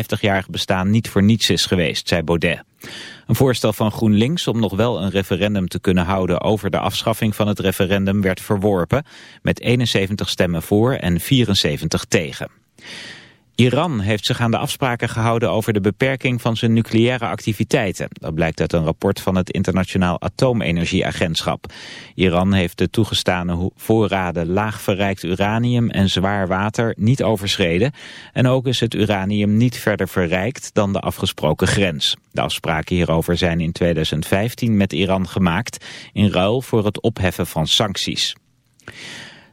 50-jarig bestaan niet voor niets is geweest, zei Baudet. Een voorstel van GroenLinks om nog wel een referendum te kunnen houden over de afschaffing van het referendum werd verworpen met 71 stemmen voor en 74 tegen. Iran heeft zich aan de afspraken gehouden over de beperking van zijn nucleaire activiteiten. Dat blijkt uit een rapport van het Internationaal Atoomenergieagentschap. Iran heeft de toegestane voorraden laag verrijkt uranium en zwaar water niet overschreden. En ook is het uranium niet verder verrijkt dan de afgesproken grens. De afspraken hierover zijn in 2015 met Iran gemaakt in ruil voor het opheffen van sancties.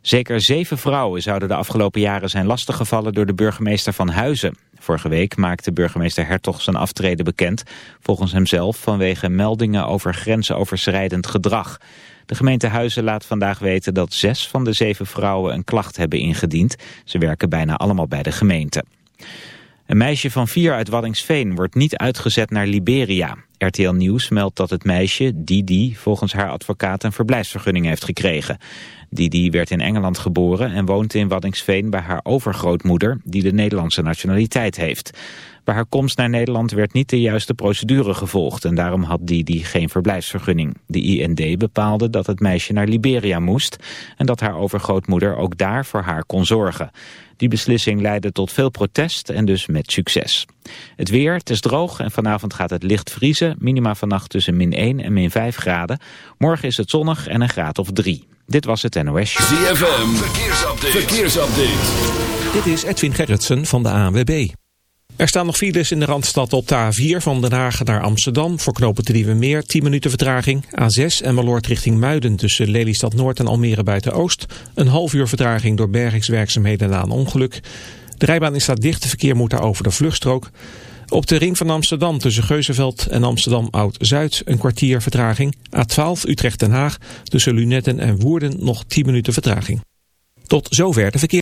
Zeker zeven vrouwen zouden de afgelopen jaren zijn lastiggevallen door de burgemeester van Huizen. Vorige week maakte burgemeester Hertog zijn aftreden bekend, volgens hemzelf vanwege meldingen over grensoverschrijdend gedrag. De gemeente Huizen laat vandaag weten dat zes van de zeven vrouwen een klacht hebben ingediend. Ze werken bijna allemaal bij de gemeente. Een meisje van vier uit Waddingsveen wordt niet uitgezet naar Liberia. RTL Nieuws meldt dat het meisje, Didi, volgens haar advocaat een verblijfsvergunning heeft gekregen. Didi werd in Engeland geboren en woont in Waddingsveen bij haar overgrootmoeder, die de Nederlandse nationaliteit heeft. Bij haar komst naar Nederland werd niet de juiste procedure gevolgd en daarom had Didi geen verblijfsvergunning. De IND bepaalde dat het meisje naar Liberia moest en dat haar overgrootmoeder ook daar voor haar kon zorgen. Die beslissing leidde tot veel protest en dus met succes. Het weer, het is droog en vanavond gaat het licht vriezen. Minima vannacht tussen min 1 en min 5 graden. Morgen is het zonnig en een graad of 3. Dit was het NOS Show. ZFM, verkeersupdate. verkeersupdate. Dit is Edwin Gerritsen van de ANWB. Er staan nog files in de Randstad op de A4 van Den Haag naar Amsterdam. Voor knopen te Nieuwe Meer 10 minuten vertraging. A6 en Meloord richting Muiden tussen Lelystad Noord en Almere buiten Oost. Een half uur vertraging door bergingswerkzaamheden na een ongeluk. De rijbaan is daar dicht, de verkeer moet daar over de vluchtstrook. Op de ring van Amsterdam tussen Geuzenveld en Amsterdam Oud-Zuid een kwartier vertraging. A12 Utrecht-Den Haag tussen Lunetten en Woerden nog 10 minuten vertraging. Tot zover de verkeer.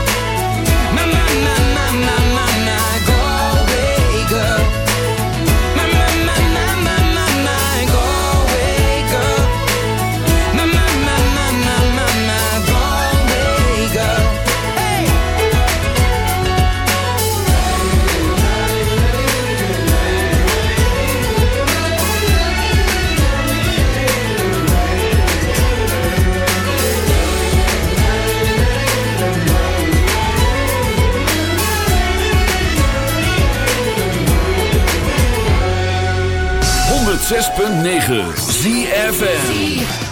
106.9 ZFN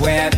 me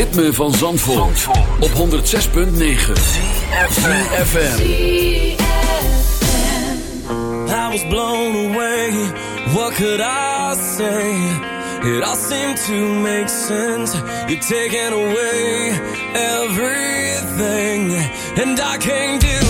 Ritme van Zandvoort, op 106.9 FM. I was blown away. What could I say? It all seemed to make sense. You've taken away everything, and I can't deal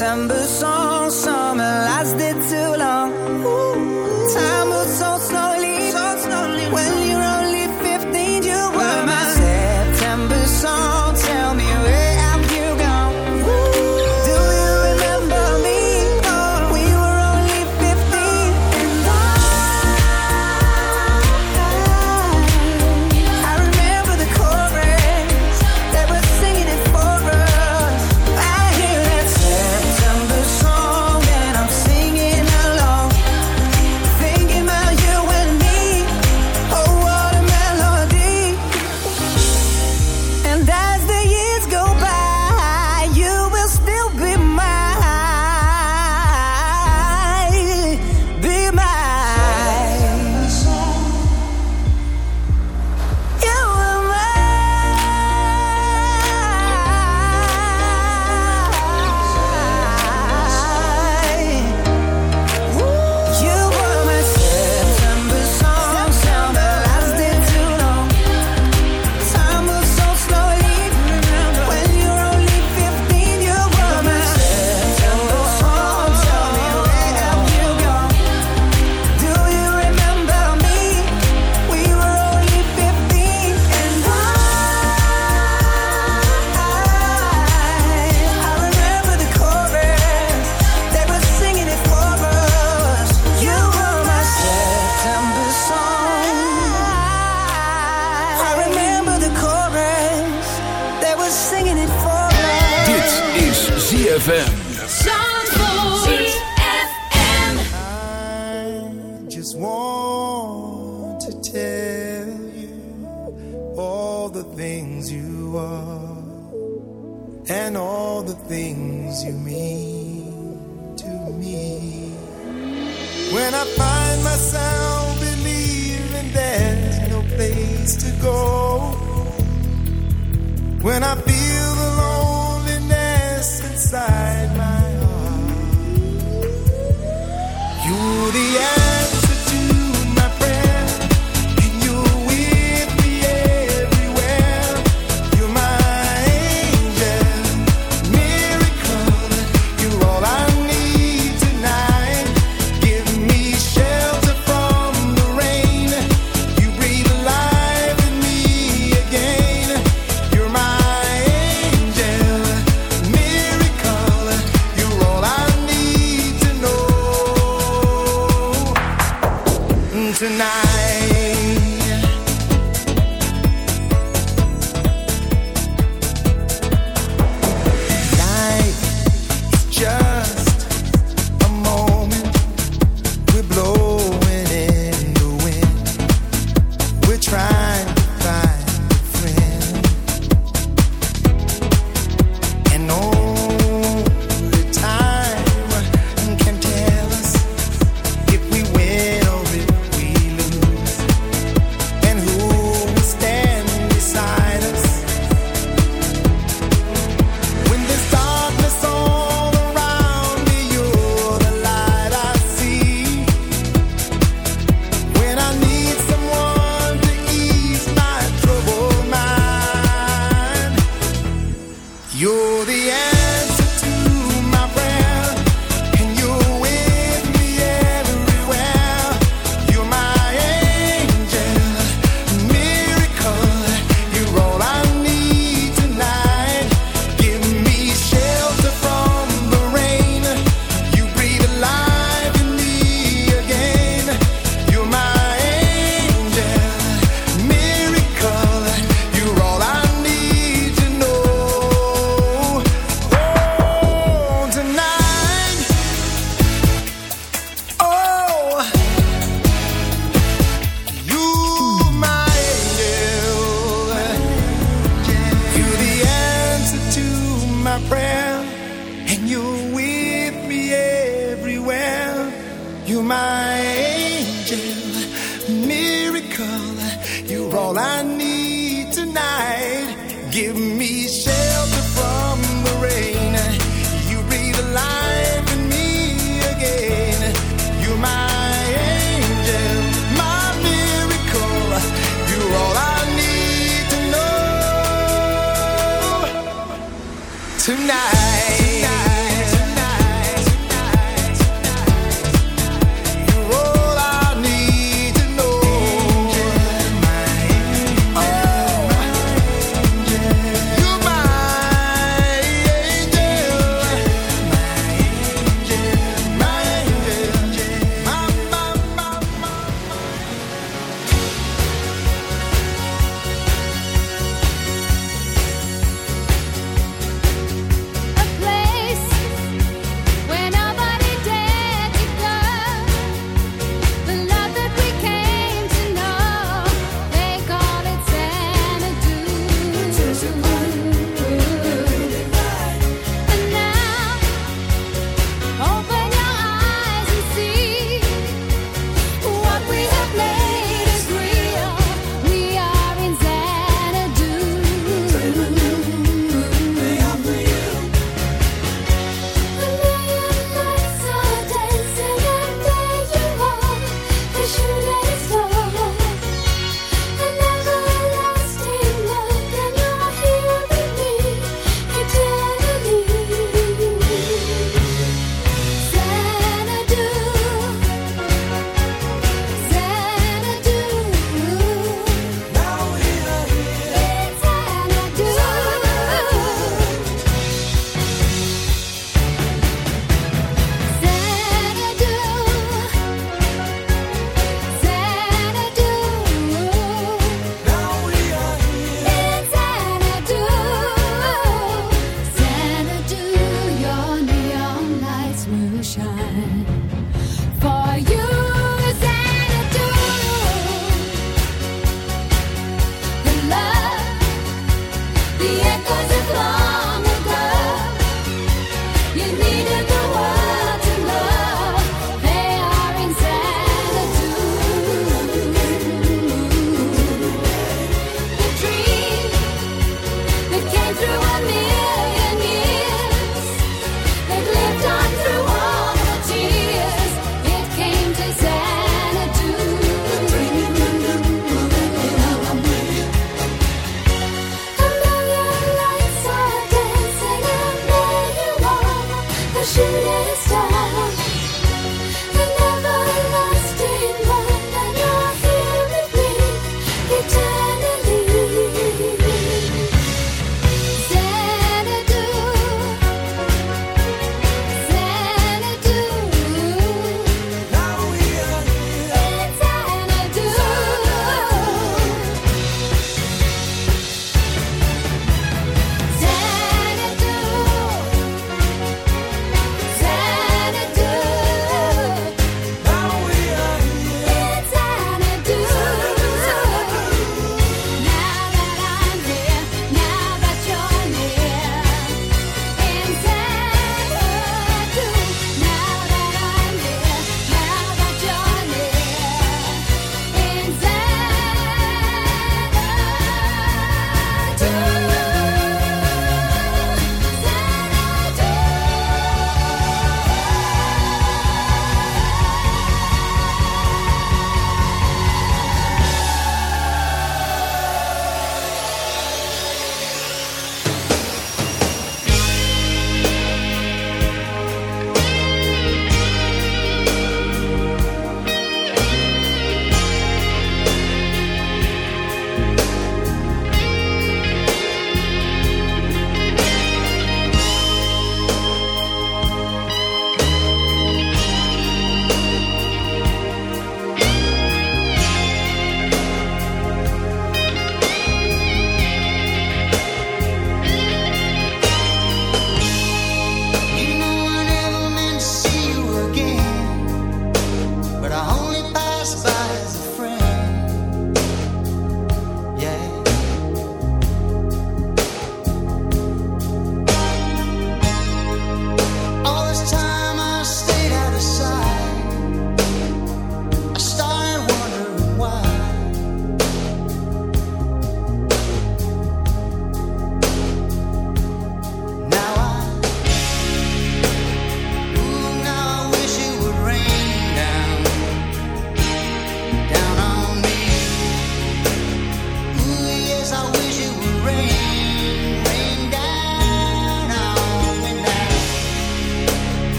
December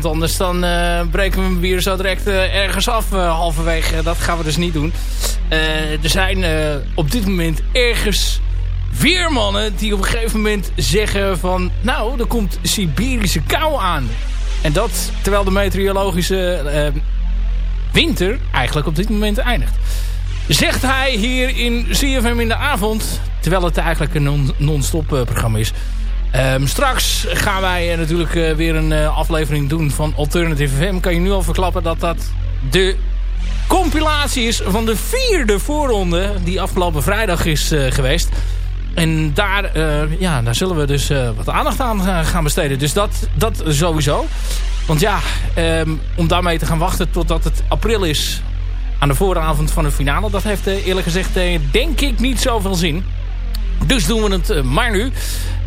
want anders dan eh, breken we hem weer zo direct eh, ergens af eh, halverwege. Dat gaan we dus niet doen. Er zijn op dit moment ergens weermannen die op een gegeven moment zeggen van... Nou, er komt Siberische kou aan. En dat terwijl de meteorologische winter eigenlijk op dit moment eindigt. Zegt hij hier in CFM in de avond... terwijl het eigenlijk een non- non-stop programma is... Ehm, straks gaan wij eh, natuurlijk eh, weer een eh, aflevering doen van Alternative FM. Kan je nu al verklappen dat dat de compilatie is van de vierde voorronde... die afgelopen vrijdag is geweest. En daar, ja, daar zullen we dus wat aandacht aan gaan besteden. Dus dat, dat sowieso. Want ja, ehm, om daarmee te gaan wachten totdat het april is... aan de vooravond van de finale... dat heeft eerlijk gezegd denk ik niet zoveel zin. Dus doen we het maar nu.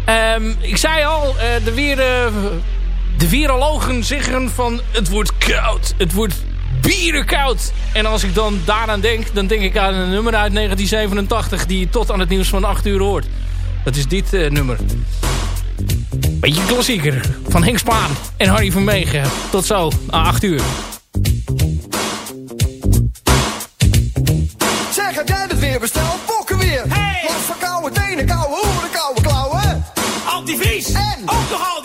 Ehm, ik zei al, eh, de, weer, de virologen zeggen van het wordt koud. Het wordt bierenkoud. En als ik dan daaraan denk, dan denk ik aan een nummer uit 1987... die je tot aan het nieuws van 8 uur hoort. Dat is dit eh, nummer. Beetje klassieker van Henk Spaan en Harry van Meegen. Tot zo, na 8 uur. Zeg, heb jij het weer besteld? Fokken weer! Hey! Last van koude tenen, koude. alcohol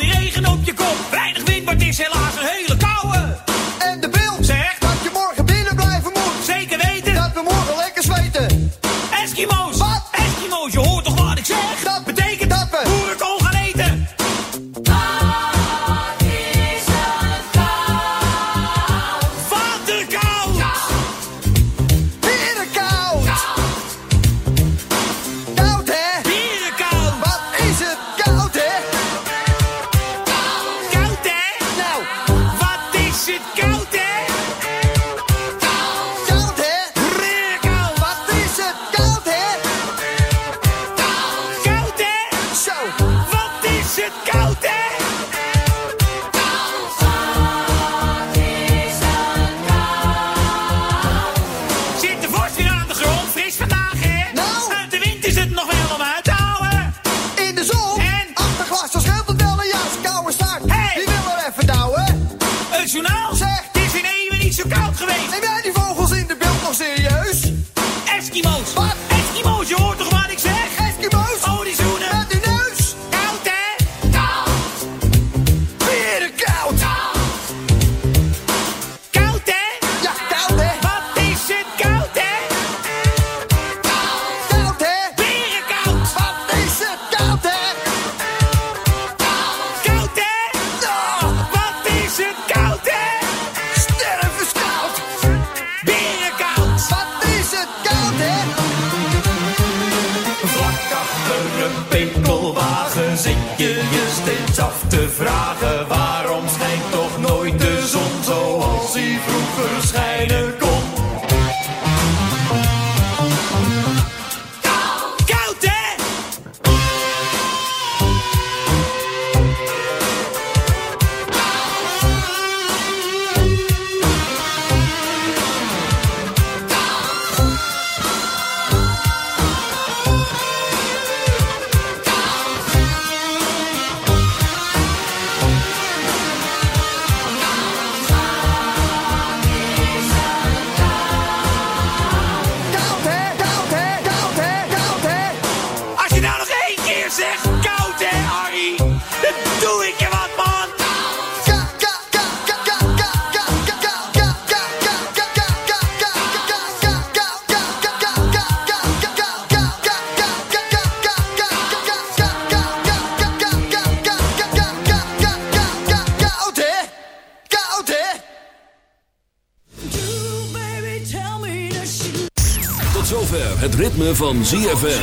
ZFM.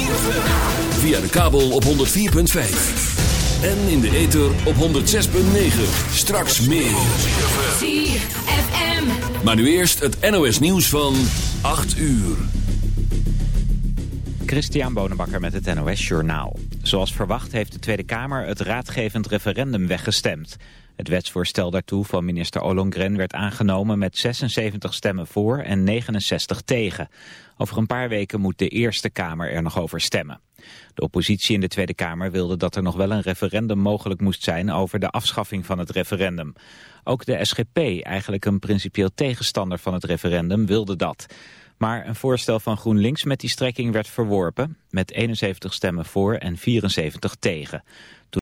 Via de kabel op 104.5. En in de ether op 106.9. Straks meer. ZFM. Maar nu eerst het NOS nieuws van 8 uur. Christian Bonenbakker met het NOS Journaal. Zoals verwacht heeft de Tweede Kamer het raadgevend referendum weggestemd. Het wetsvoorstel daartoe van minister Ollongren werd aangenomen met 76 stemmen voor en 69 tegen. Over een paar weken moet de Eerste Kamer er nog over stemmen. De oppositie in de Tweede Kamer wilde dat er nog wel een referendum mogelijk moest zijn over de afschaffing van het referendum. Ook de SGP, eigenlijk een principieel tegenstander van het referendum, wilde dat. Maar een voorstel van GroenLinks met die strekking werd verworpen, met 71 stemmen voor en 74 tegen.